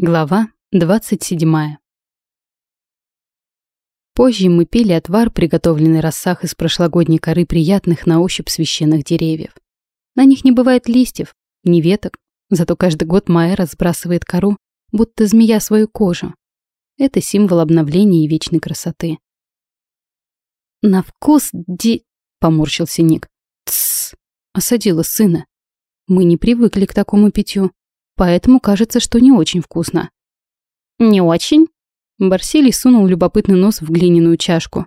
Глава 27. Позже мы пили отвар, приготовленный рассах из прошлогодней коры приятных на ощупь священных деревьев. На них не бывает листьев, ни веток, зато каждый год Майя сбрасывает кору, будто змея свою кожу. Это символ обновления и вечной красоты. «На вкус ди...» — поморщился Ник. «Тссс!» — осадила сына. «Мы не привыкли к такому питью поэтому кажется, что не очень вкусно. «Не очень?» Барсилий сунул любопытный нос в глиняную чашку.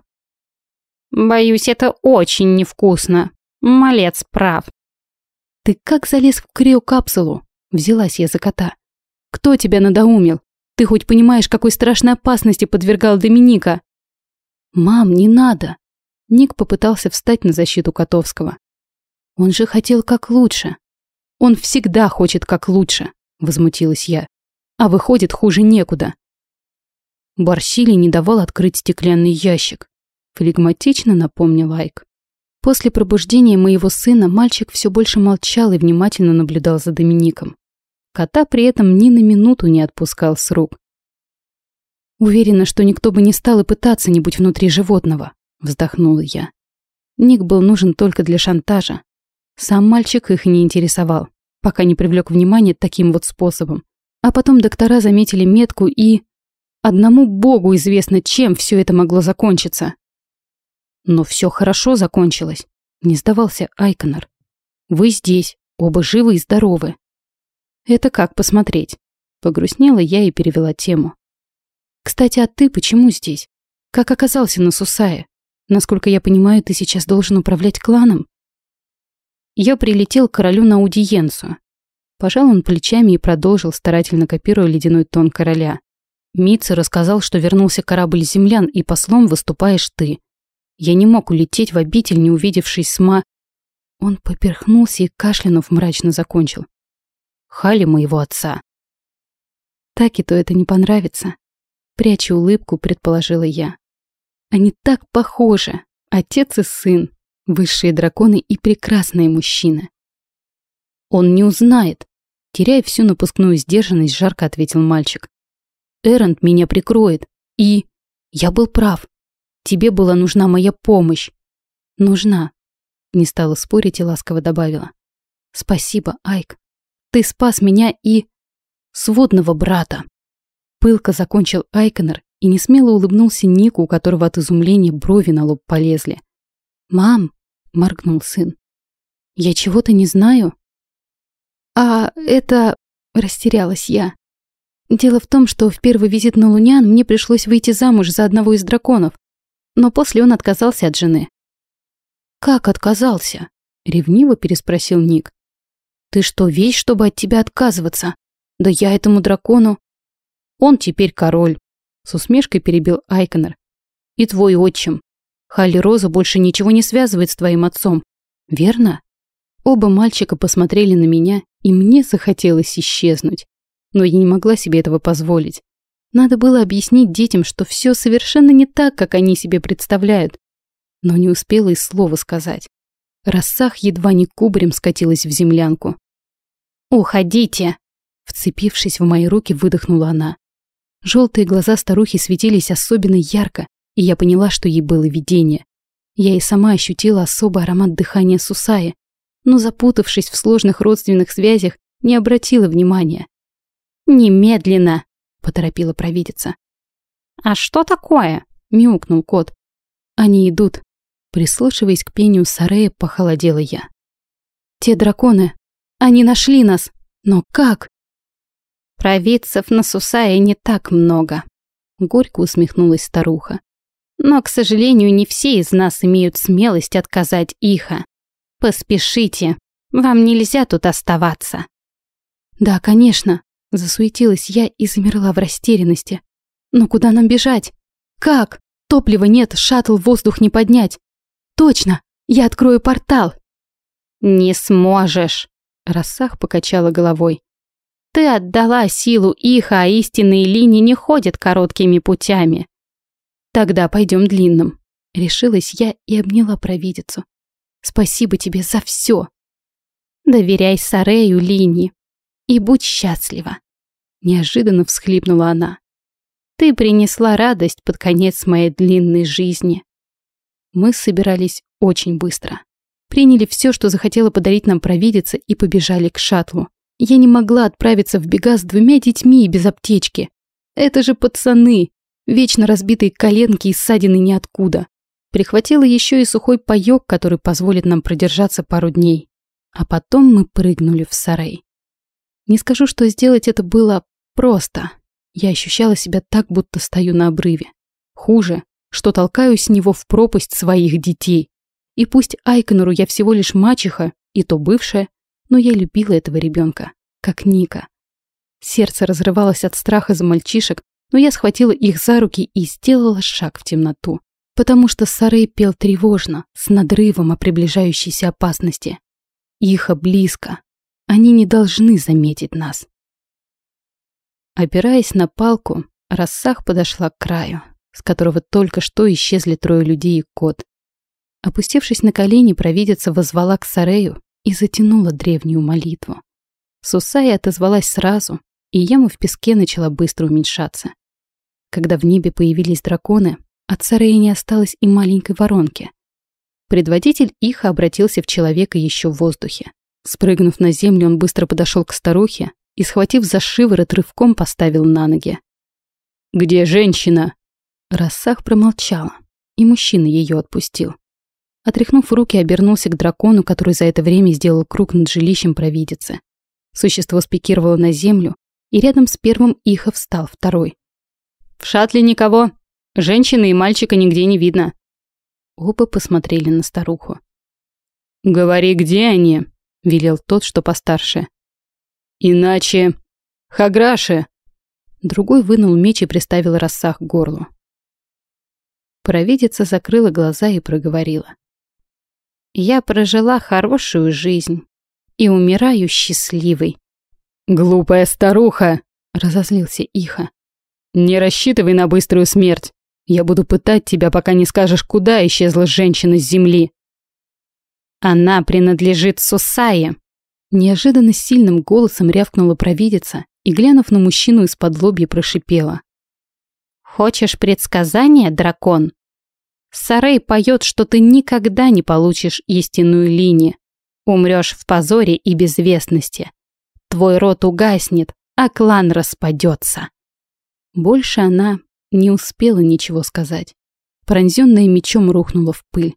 «Боюсь, это очень невкусно. Малец прав». «Ты как залез в криокапсулу?» Взялась я за кота. «Кто тебя надоумил? Ты хоть понимаешь, какой страшной опасности подвергал Доминика?» «Мам, не надо!» Ник попытался встать на защиту Котовского. «Он же хотел как лучше. Он всегда хочет как лучше. — возмутилась я. «А выходит, хуже некуда». Барсили не давал открыть стеклянный ящик. Флегматично напомнил Айк. После пробуждения моего сына мальчик все больше молчал и внимательно наблюдал за Домиником. Кота при этом ни на минуту не отпускал с рук. «Уверена, что никто бы не стал и пытаться не быть внутри животного», — вздохнула я. Ник был нужен только для шантажа. Сам мальчик их не интересовал пока не привлек внимание таким вот способом. А потом доктора заметили метку и... Одному богу известно, чем все это могло закончиться. Но все хорошо закончилось. Не сдавался Айконор. Вы здесь, оба живы и здоровы. Это как посмотреть? Погрустнела я и перевела тему. Кстати, а ты почему здесь? Как оказался на Сусае? Насколько я понимаю, ты сейчас должен управлять кланом? Я прилетел к королю на аудиенцию. Пожал он плечами и продолжил, старательно копируя ледяной тон короля. Митца рассказал, что вернулся корабль землян, и послом выступаешь ты. Я не мог улететь в обитель, не увидевшись с ма... Он поперхнулся и кашлянув мрачно закончил. Хали моего отца. Так и то это не понравится. Пряча улыбку, предположила я. Они так похожи, отец и сын. Высшие драконы и прекрасные мужчины. Он не узнает. Теряя всю напускную сдержанность, жарко ответил мальчик. Эрант меня прикроет. И... Я был прав. Тебе была нужна моя помощь. Нужна. Не стала спорить и ласково добавила. Спасибо, Айк. Ты спас меня и... сводного брата. Пылко закончил Айконер и несмело улыбнулся Нику, у которого от изумления брови на лоб полезли. «Мам, — моргнул сын. «Я чего-то не знаю?» «А это...» — растерялась я. «Дело в том, что в первый визит на Лунян мне пришлось выйти замуж за одного из драконов, но после он отказался от жены». «Как отказался?» — ревниво переспросил Ник. «Ты что, весь, чтобы от тебя отказываться? Да я этому дракону...» «Он теперь король», — с усмешкой перебил Айконер. «И твой отчим. Халли Роза больше ничего не связывает с твоим отцом. Верно? Оба мальчика посмотрели на меня, и мне захотелось исчезнуть. Но я не могла себе этого позволить. Надо было объяснить детям, что все совершенно не так, как они себе представляют. Но не успела и слова сказать. Рассах едва не кубарем скатилась в землянку. «Уходите!» Вцепившись в мои руки, выдохнула она. Желтые глаза старухи светились особенно ярко, и я поняла, что ей было видение. Я и сама ощутила особый аромат дыхания Сусаи, но, запутавшись в сложных родственных связях, не обратила внимания. «Немедленно!» — поторопила провидица. «А что такое?» — мяукнул кот. «Они идут». Прислушиваясь к пению Сарея, похолодела я. «Те драконы! Они нашли нас! Но как?» «Провидцев на Сусае не так много», — горько усмехнулась старуха. Но, к сожалению, не все из нас имеют смелость отказать Иха. Поспешите, вам нельзя тут оставаться. Да, конечно, засуетилась я и замерла в растерянности. Но куда нам бежать? Как? Топлива нет, шаттл в воздух не поднять. Точно, я открою портал. Не сможешь, Рассах покачала головой. Ты отдала силу Иха, а истинные линии не ходят короткими путями. Тогда пойдем длинным. Решилась я и обняла провидицу. Спасибо тебе за все. Доверяй Сарею Лини и будь счастлива. Неожиданно всхлипнула она. Ты принесла радость под конец моей длинной жизни. Мы собирались очень быстро. Приняли все, что захотела подарить нам провидица, и побежали к шаттлу. Я не могла отправиться в бега с двумя детьми и без аптечки. Это же пацаны, вечно разбитые коленки и ссадины ниоткуда. Прихватила еще и сухой паёк, который позволит нам продержаться пару дней. А потом мы прыгнули в сарай. Не скажу, что сделать это было просто. Я ощущала себя так, будто стою на обрыве. Хуже, что толкаю с него в пропасть своих детей. И пусть Айконору я всего лишь мачеха, и то бывшая, но я любила этого ребенка, как Ника. Сердце разрывалось от страха за мальчишек, но я схватила их за руки и сделала шаг в темноту, потому что Сарей пел тревожно, с надрывом о приближающейся опасности. Иха близко. Они не должны заметить нас. Опираясь на палку, Рассах подошла к краю, с которого только что исчезли трое людей и кот. Опустившись на колени, провидица возвала к Сарею и затянула древнюю молитву. Сусая отозвалась сразу, и яма в песке начала быстро уменьшаться. Когда в небе появились драконы, от Сарея не осталось и маленькой воронки. Предводитель Иха обратился в человека еще в воздухе. Спрыгнув на землю, он быстро подошел к старухе и, схватив за шиворот, рывком поставил на ноги. «Где женщина?» Рассах промолчала, и мужчина ее отпустил. Отряхнув руки, обернулся к дракону, который за это время сделал круг над жилищем провидицы. Существо спикировало на землю, и рядом с первым Иха встал второй. «В шатле никого. Женщины и мальчика нигде не видно». Оба посмотрели на старуху. «Говори, где они?» — велел тот, что постарше. «Иначе... Хаграши!» Другой вынул меч и приставил рассах к горлу. Провидица закрыла глаза и проговорила. «Я прожила хорошую жизнь и умираю счастливой». «Глупая старуха!» — разозлился Иха. «Не рассчитывай на быструю смерть. Я буду пытать тебя, пока не скажешь, куда исчезла женщина с земли». «Она принадлежит Сусае», Неожиданно сильным голосом рявкнула провидица и, глянув на мужчину из-под лобья, прошипела. «Хочешь предсказания, дракон? Сарей поет, что ты никогда не получишь истинную линию. Умрешь в позоре и безвестности. Твой род угаснет, а клан распадется». Больше она не успела ничего сказать. Пронзенная мечом рухнула в пыль.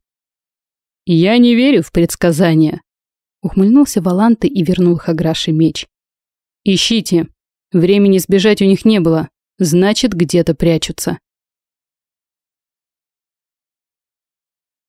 «Я не верю в предсказания», Ухмыльнулся Валанты и вернул Хаграше меч. «Ищите. Времени сбежать у них не было. Значит, где-то прячутся».